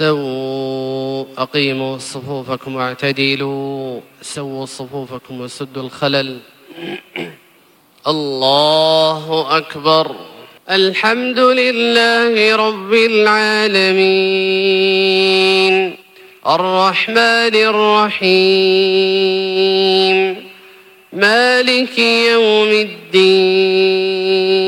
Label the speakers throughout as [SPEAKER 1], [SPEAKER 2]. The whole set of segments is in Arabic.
[SPEAKER 1] استووا أقيموا صفوفكم واعتدلوا سووا صفوفكم وسدوا الخلل. الله أكبر. الحمد لله رب العالمين. الرحمن الرحيم. مالك يوم الدين.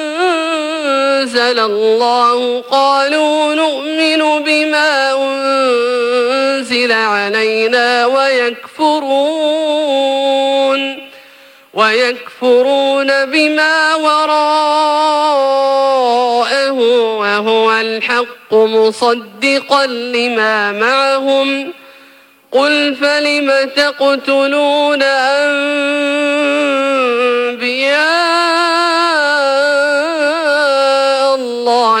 [SPEAKER 1] الله قالوا نؤمن بما أنزل علينا ويكفرون ويكفرون بما وراءه وهو الحق مصدقا لما معهم. قل فلم تقتلون أنبياء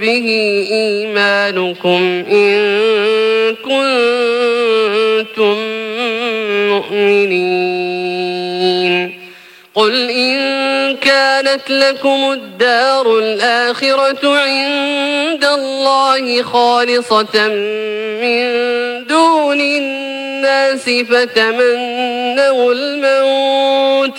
[SPEAKER 1] به إيمانكم إن كنتم مؤمنين. قل إن كانت لكم الدار الآخرة عند الله خالصة من دون الناس فتمنوا الموت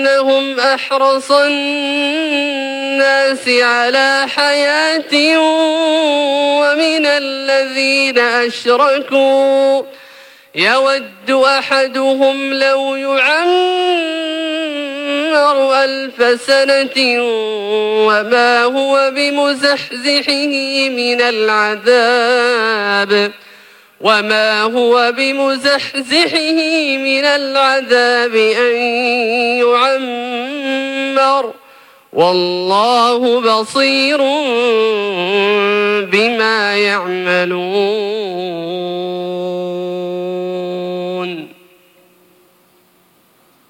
[SPEAKER 1] ولتجدنهم أحرص الناس على حياة ومن الذين أشركوا. يود أحدهم لو يعمر ألف سنة وما هو بمزحزحه من العذاب. وما هو بمزحزحه من العذاب أن يعمر والله بصير بما يعملون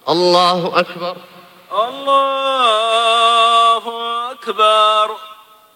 [SPEAKER 1] الله أكبر
[SPEAKER 2] الله أكبر